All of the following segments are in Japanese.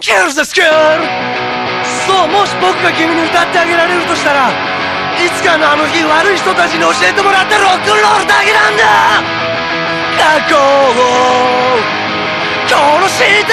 Girls the School そうもし僕が君に歌ってあげられるとしたらいつかのあの日悪い人たちに教えてもらったロックンロールだけなんだ!過去を殺して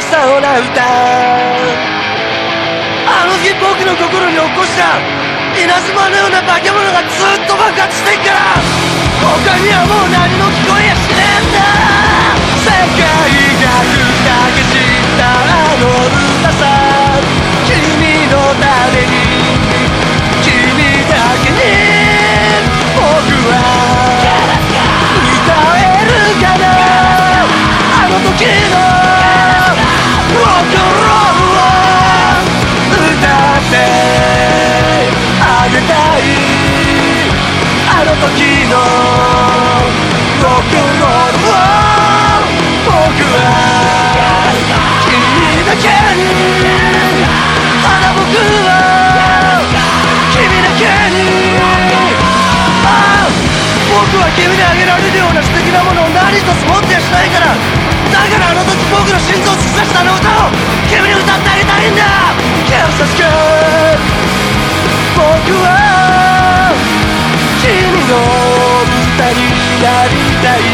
そうな歌あの日僕の心に起こした稲妻のような化け物がずっと爆発してっから他にはもう何も聞こえやしねえんだ僕は君であげられるような素敵なものを何一つ持ってやしないから。だからあの時僕の心臓を突き刺したあの歌を君に歌ってあげたいんだ。優しく僕は君の歌になりたい。